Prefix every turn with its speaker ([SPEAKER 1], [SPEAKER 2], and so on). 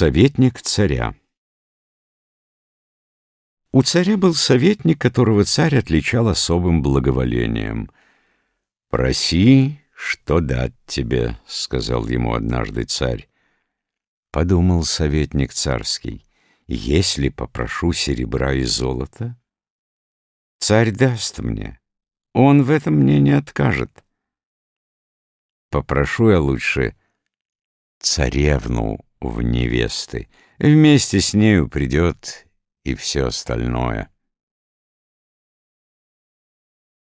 [SPEAKER 1] Советник царя У царя был советник, которого царь отличал особым благоволением. «Проси, что дать тебе», — сказал ему однажды царь. Подумал советник царский, «Если попрошу серебра и золота, царь даст мне, он в этом мне не откажет. Попрошу я лучше царевну в невесты. Вместе с нею придет и все остальное.